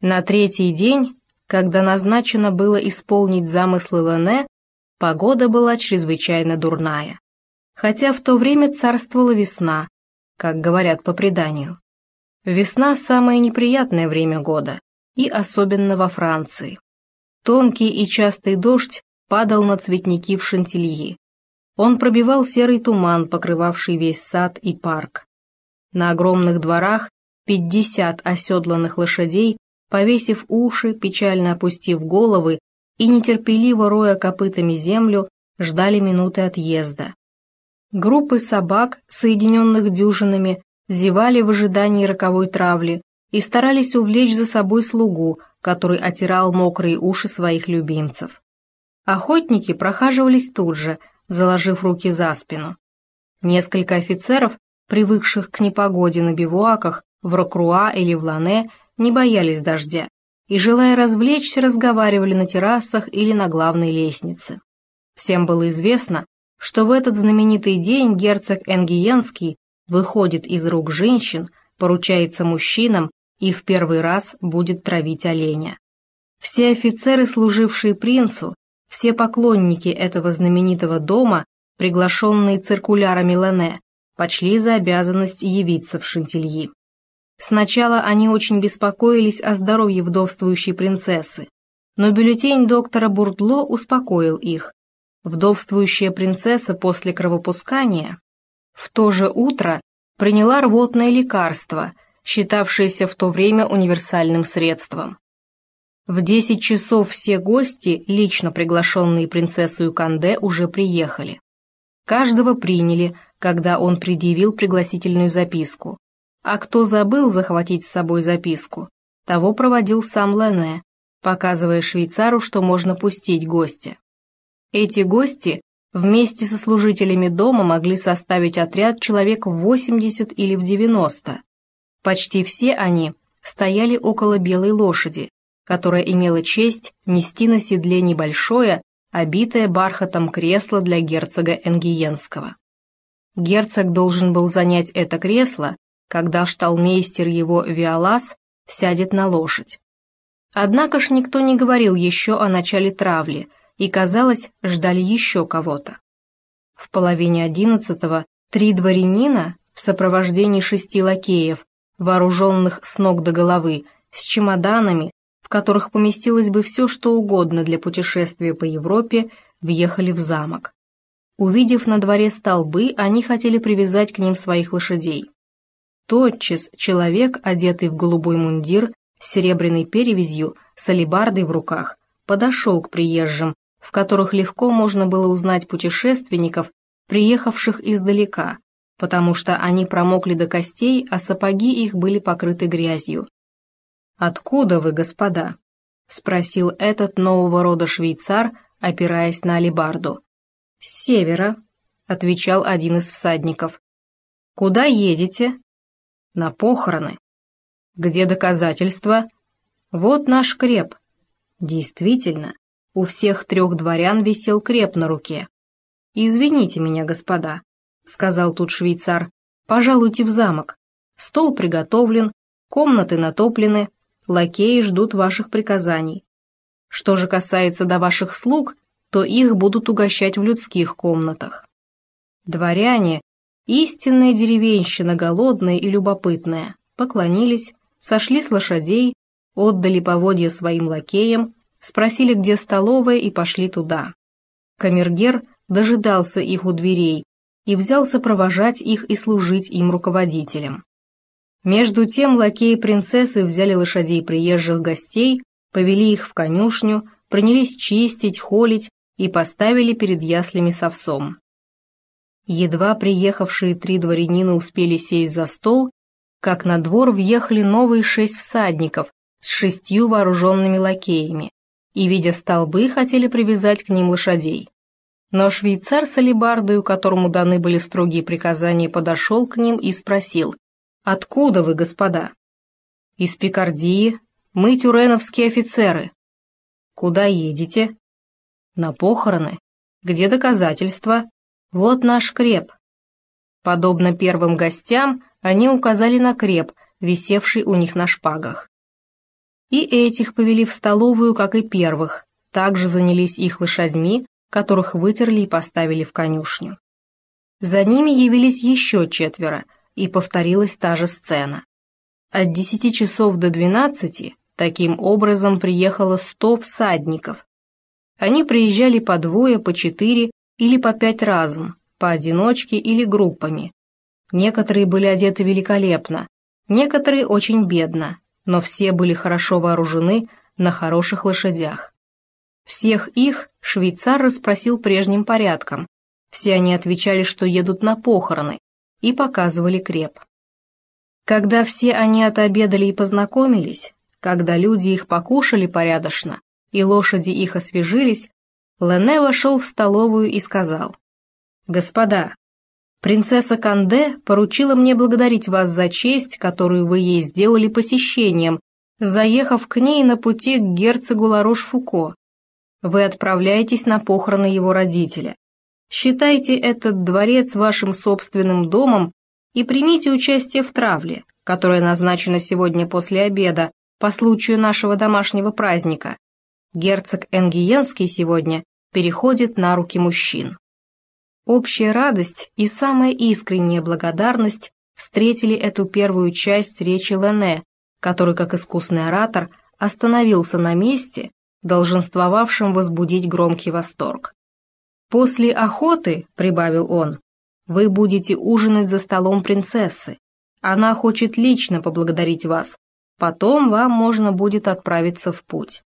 На третий день, когда назначено было исполнить замыслы Лене, погода была чрезвычайно дурная. Хотя в то время царствовала весна, как говорят по преданию. Весна – самое неприятное время года, и особенно во Франции. Тонкий и частый дождь падал на цветники в Шантильи. Он пробивал серый туман, покрывавший весь сад и парк. На огромных дворах пятьдесят оседланных лошадей, повесив уши, печально опустив головы и нетерпеливо роя копытами землю, ждали минуты отъезда. Группы собак, соединенных дюжинами, зевали в ожидании роковой травли и старались увлечь за собой слугу, который отирал мокрые уши своих любимцев. Охотники прохаживались тут же, заложив руки за спину. Несколько офицеров, привыкших к непогоде на бивуаках, в Рокруа или в Лане, не боялись дождя и, желая развлечься, разговаривали на террасах или на главной лестнице. Всем было известно, что в этот знаменитый день герцог Энгиенский выходит из рук женщин, поручается мужчинам и в первый раз будет травить оленя. Все офицеры, служившие принцу, все поклонники этого знаменитого дома, приглашенные циркулярами Лене, почли за обязанность явиться в Шантильи. Сначала они очень беспокоились о здоровье вдовствующей принцессы, но бюллетень доктора Бурдло успокоил их. Вдовствующая принцесса после кровопускания в то же утро приняла рвотное лекарство, считавшееся в то время универсальным средством. В десять часов все гости, лично приглашенные принцессой Канде, уже приехали. Каждого приняли, когда он предъявил пригласительную записку. А кто забыл захватить с собой записку, того проводил сам Лене, показывая швейцару, что можно пустить гостя. Эти гости вместе со служителями дома могли составить отряд человек в 80 или в 90. Почти все они стояли около белой лошади, которая имела честь нести на седле небольшое, обитое бархатом кресло для герцога Энгиенского. Герцог должен был занять это кресло, когда шталмейстер его Виолас сядет на лошадь. Однако ж никто не говорил еще о начале травли, и, казалось, ждали еще кого-то. В половине одиннадцатого три дворянина в сопровождении шести лакеев, вооруженных с ног до головы, с чемоданами, в которых поместилось бы все, что угодно для путешествия по Европе, въехали в замок. Увидев на дворе столбы, они хотели привязать к ним своих лошадей. Тотчас человек, одетый в голубой мундир, с серебряной перевязью, с алебардой в руках, подошел к приезжим, в которых легко можно было узнать путешественников, приехавших издалека, потому что они промокли до костей, а сапоги их были покрыты грязью. «Откуда вы, господа?» — спросил этот нового рода швейцар, опираясь на алебарду. «С севера», — отвечал один из всадников. «Куда едете?» «На похороны». «Где доказательства?» «Вот наш креп». Действительно, у всех трех дворян висел креп на руке. «Извините меня, господа», — сказал тут швейцар, — «пожалуйте в замок. Стол приготовлен, комнаты натоплены, лакеи ждут ваших приказаний. Что же касается до ваших слуг, то их будут угощать в людских комнатах. Дворяне, истинная деревенщина, голодная и любопытная, поклонились, сошли с лошадей, отдали поводья своим лакеям, спросили, где столовая, и пошли туда. Камергер дожидался их у дверей и взялся провожать их и служить им руководителем. Между тем лакеи принцессы взяли лошадей приезжих гостей, повели их в конюшню, принялись чистить, холить и поставили перед яслями с овсом. Едва приехавшие три дворянина успели сесть за стол, как на двор въехали новые шесть всадников с шестью вооруженными лакеями, и, видя столбы, хотели привязать к ним лошадей. Но швейцар с алебардою, которому даны были строгие приказания, подошел к ним и спросил, «Откуда вы, господа?» «Из Пикардии. Мы тюреновские офицеры». «Куда едете?» «На похороны. Где доказательства?» «Вот наш креп». Подобно первым гостям, они указали на креп, висевший у них на шпагах. И этих повели в столовую, как и первых, также занялись их лошадьми, которых вытерли и поставили в конюшню. За ними явились еще четверо, и повторилась та же сцена. От десяти часов до двенадцати таким образом приехало сто всадников. Они приезжали по двое, по четыре или по пять разом, поодиночке или группами. Некоторые были одеты великолепно, некоторые очень бедно, но все были хорошо вооружены на хороших лошадях. Всех их швейцар расспросил прежним порядком. Все они отвечали, что едут на похороны, и показывали креп. Когда все они отобедали и познакомились, когда люди их покушали порядочно, и лошади их освежились, Лене вошел в столовую и сказал, «Господа, принцесса Канде поручила мне благодарить вас за честь, которую вы ей сделали посещением, заехав к ней на пути к герцогу Ларош-Фуко, вы отправляетесь на похороны его родителя. Считайте этот дворец вашим собственным домом и примите участие в травле, которая назначена сегодня после обеда по случаю нашего домашнего праздника. Герцог Энгиенский сегодня переходит на руки мужчин. Общая радость и самая искренняя благодарность встретили эту первую часть речи Лене, который, как искусный оратор, остановился на месте, долженствовавшим возбудить громкий восторг. «После охоты», — прибавил он, — «вы будете ужинать за столом принцессы. Она хочет лично поблагодарить вас. Потом вам можно будет отправиться в путь».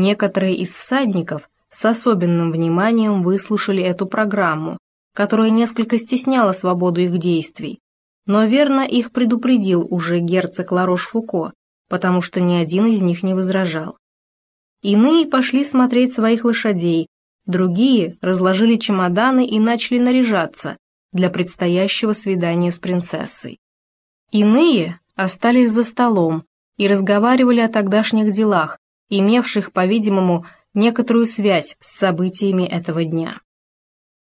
Некоторые из всадников с особенным вниманием выслушали эту программу, которая несколько стесняла свободу их действий, но верно их предупредил уже герцог Ларош-Фуко, потому что ни один из них не возражал. Иные пошли смотреть своих лошадей, другие разложили чемоданы и начали наряжаться для предстоящего свидания с принцессой. Иные остались за столом и разговаривали о тогдашних делах, имевших, по-видимому, некоторую связь с событиями этого дня.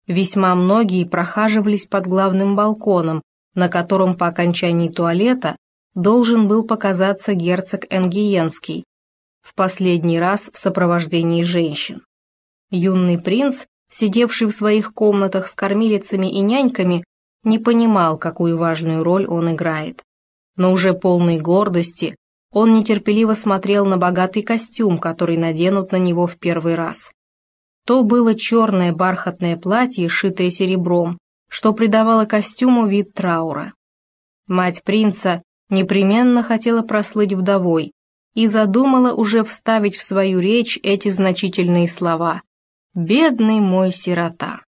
Весьма многие прохаживались под главным балконом, на котором по окончании туалета должен был показаться герцог Энгиенский, в последний раз в сопровождении женщин. Юный принц, сидевший в своих комнатах с кормилицами и няньками, не понимал, какую важную роль он играет. Но уже полной гордости он нетерпеливо смотрел на богатый костюм, который наденут на него в первый раз. То было черное бархатное платье, шитое серебром, что придавало костюму вид траура. Мать принца непременно хотела прослыть вдовой, и задумала уже вставить в свою речь эти значительные слова «Бедный мой сирота».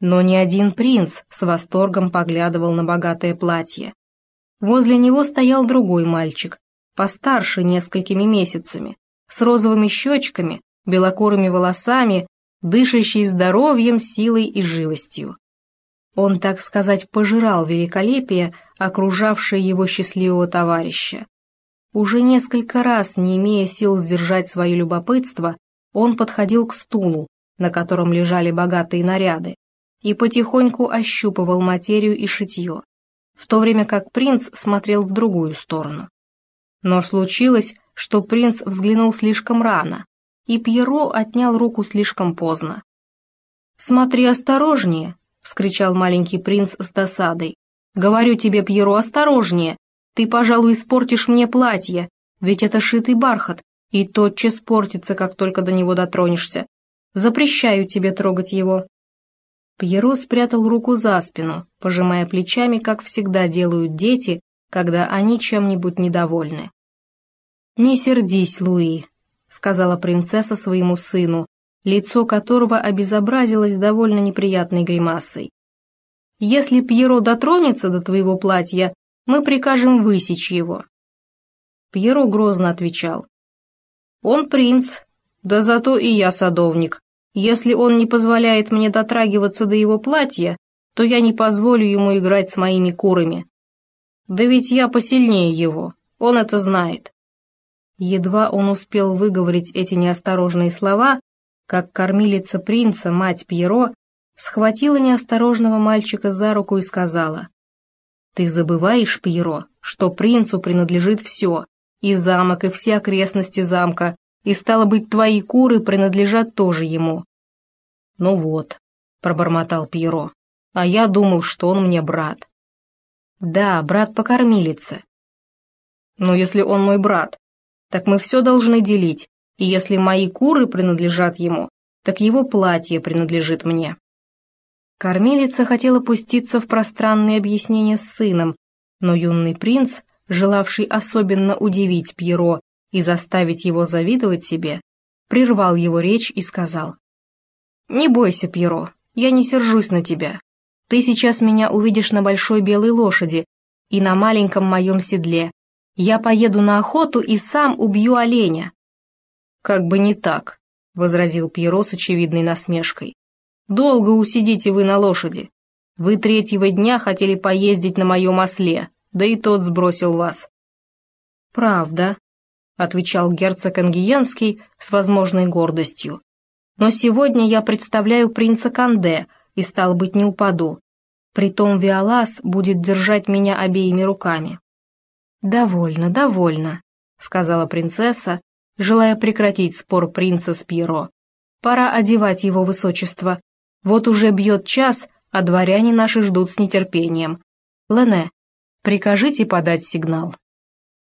Но ни один принц с восторгом поглядывал на богатое платье. Возле него стоял другой мальчик, постарше несколькими месяцами, с розовыми щечками, белокурыми волосами, дышащий здоровьем, силой и живостью. Он, так сказать, пожирал великолепие, окружавшее его счастливого товарища. Уже несколько раз, не имея сил сдержать свое любопытство, он подходил к стулу, на котором лежали богатые наряды, и потихоньку ощупывал материю и шитье, в то время как принц смотрел в другую сторону. Но случилось, что принц взглянул слишком рано, и Пьеро отнял руку слишком поздно. «Смотри осторожнее!» — вскричал маленький принц с досадой. «Говорю тебе, Пьеро, осторожнее! Ты, пожалуй, испортишь мне платье, ведь это шитый бархат, и тотчас портится, как только до него дотронешься. Запрещаю тебе трогать его». Пьеро спрятал руку за спину, пожимая плечами, как всегда делают дети, когда они чем-нибудь недовольны. «Не сердись, Луи», — сказала принцесса своему сыну, лицо которого обезобразилось довольно неприятной гримасой. «Если Пьеро дотронется до твоего платья, мы прикажем высечь его». Пьеро грозно отвечал. «Он принц, да зато и я садовник. Если он не позволяет мне дотрагиваться до его платья, то я не позволю ему играть с моими курами. Да ведь я посильнее его, он это знает». Едва он успел выговорить эти неосторожные слова, как кормилица принца, мать Пьеро, схватила неосторожного мальчика за руку и сказала, «Ты забываешь, Пьеро, что принцу принадлежит все, и замок, и все окрестности замка, и, стало быть, твои куры принадлежат тоже ему». «Ну вот», — пробормотал Пьеро, — «а я думал, что он мне брат». «Да, брат по кормилице». «Но если он мой брат, так мы все должны делить, и если мои куры принадлежат ему, так его платье принадлежит мне». Кормилица хотела пуститься в пространные объяснения с сыном, но юный принц, желавший особенно удивить Пьеро и заставить его завидовать себе, прервал его речь и сказал, «Не бойся, Пьеро, я не сержусь на тебя. Ты сейчас меня увидишь на большой белой лошади и на маленьком моем седле. Я поеду на охоту и сам убью оленя». «Как бы не так», — возразил Пьеро с очевидной насмешкой. «Долго усидите вы на лошади. Вы третьего дня хотели поездить на моем осле, да и тот сбросил вас». «Правда», — отвечал герцог Ангиенский с возможной гордостью. «Но сегодня я представляю принца Канде и, стал быть, не упаду. Притом Виолас будет держать меня обеими руками». «Довольно, довольно», — сказала принцесса, желая прекратить спор принца с Пьеро. «Пора одевать его высочество. Вот уже бьет час, а дворяне наши ждут с нетерпением. Лене, прикажите подать сигнал».